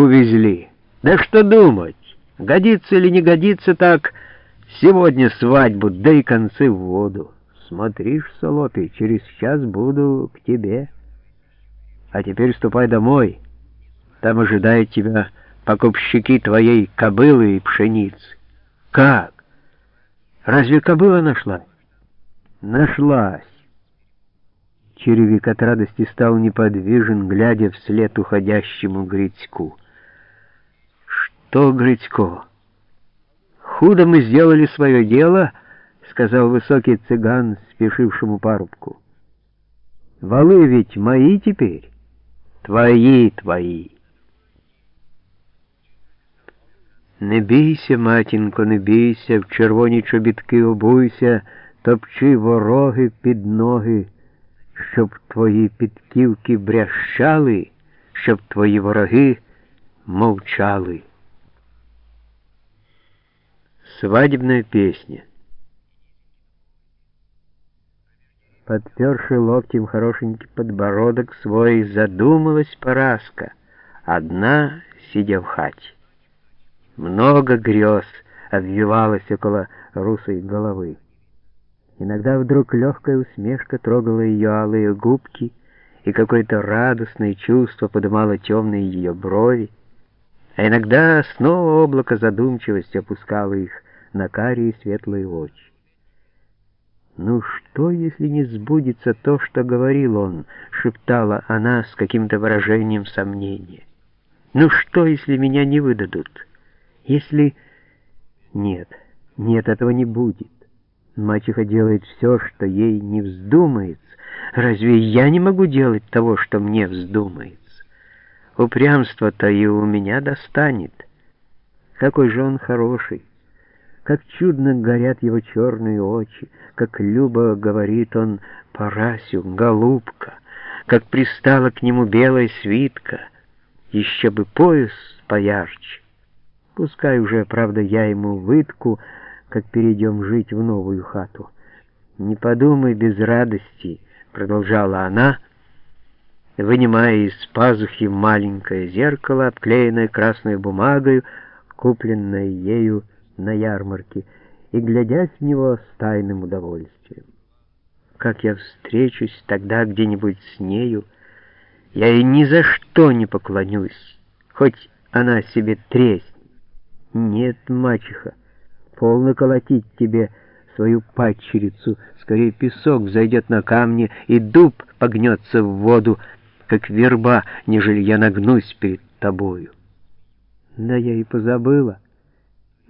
увезли. Да что думать, годится или не годится так, сегодня свадьбу, да и концы в воду. Смотришь, Солопий, через час буду к тебе. А теперь ступай домой, там ожидает тебя покупщики твоей кобылы и пшеницы. Как? Разве кобыла нашлась? Нашлась. Черевик от радости стал неподвижен, глядя вслед уходящему Грицьку «Что, Грицько? Худо мы сделали свое дело», — сказал высокий цыган, спешившему парубку. «Валы ведь мои теперь, твои, твои». Не бійся, матінко, не бійся, в червоні чобітки обуйся, топчи вороги під ноги щоб твої підківки брящали, щоб твої вороги мовчали. Свадебная песня. Подперши локтем хорошенький подбородок свой, задумалась Параска, одна, сидя в хате. Много грез обвивалось около русой головы. Иногда вдруг легкая усмешка трогала ее алые губки, и какое-то радостное чувство подымало темные ее брови, а иногда снова облако задумчивости опускало их на карие светлые очи. «Ну что, если не сбудется то, что говорил он?» — шептала она с каким-то выражением сомнения. «Ну что, если меня не выдадут? Если...» «Нет, нет, этого не будет. Мачеха делает все, что ей не вздумается. Разве я не могу делать того, что мне вздумается? Упрямство-то и у меня достанет. Какой же он хороший! Как чудно горят его черные очи, как любо говорит он Парасю, голубка, как пристала к нему белая свитка, еще бы пояс поярче. Пускай уже, правда, я ему вытку, как перейдем жить в новую хату. «Не подумай без радости», — продолжала она, вынимая из пазухи маленькое зеркало, обклеенное красной бумагой, купленное ею на ярмарке, и глядясь в него с тайным удовольствием. Как я встречусь тогда где-нибудь с нею, я ей ни за что не поклонюсь, хоть она себе треснет. Нет, мачеха, полно колотить тебе свою падчерицу. Скорее песок зайдет на камни, и дуб погнется в воду, как верба, нежели я нагнусь перед тобою. Да я и позабыла.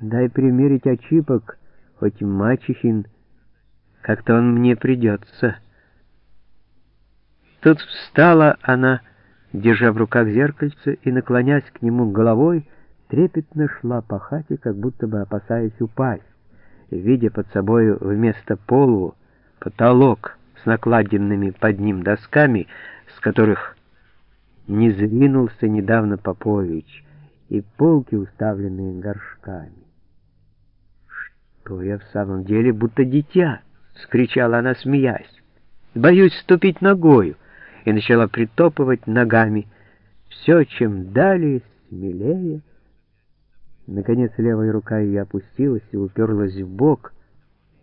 Дай примерить очипок, хоть мачехин, как-то он мне придется. Тут встала она, держа в руках зеркальце, и, наклонясь к нему головой, трепетно шла по хате, как будто бы опасаясь упасть, видя под собою вместо полу потолок с накладенными под ним досками, с которых не звинулся недавно Попович, и полки, уставленные горшками. «Что я в самом деле, будто дитя!» — скричала она, смеясь. «Боюсь ступить ногою!» и начала притопывать ногами. Все, чем далее, смелее — Наконец левая рука ее опустилась и уперлась в бок,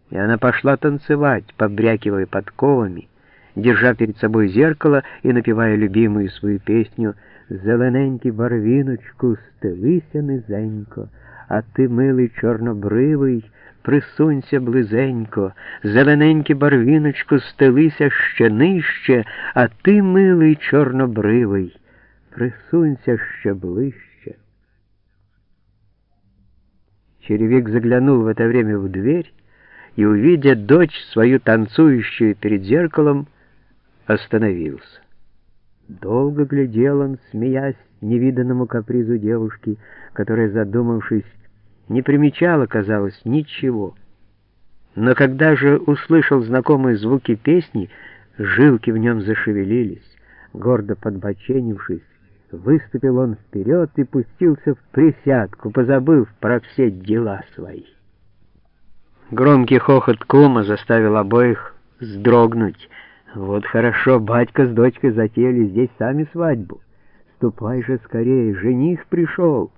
и она пошла танцевать, побрякивая подковами, держа перед собой зеркало и напевая любимую свою песню «Зелененький барвіночку, стелися низенько, а ти, милий чорнобривий, присунься близенько, зелененький барвіночку, стелися ще нижче, а ти, милий чорнобривий, присунься ще ближче». Черевик заглянул в это время в дверь и, увидя дочь свою танцующую перед зеркалом, остановился. Долго глядел он, смеясь невиданному капризу девушки, которая, задумавшись, не примечала, казалось, ничего. Но когда же услышал знакомые звуки песни, жилки в нем зашевелились, гордо подбоченившись, Выступил он вперед и пустился в присядку, позабыв про все дела свои. Громкий хохот кума заставил обоих вздрогнуть. Вот хорошо, батька с дочкой затеяли здесь сами свадьбу. Ступай же скорее, жених пришел!»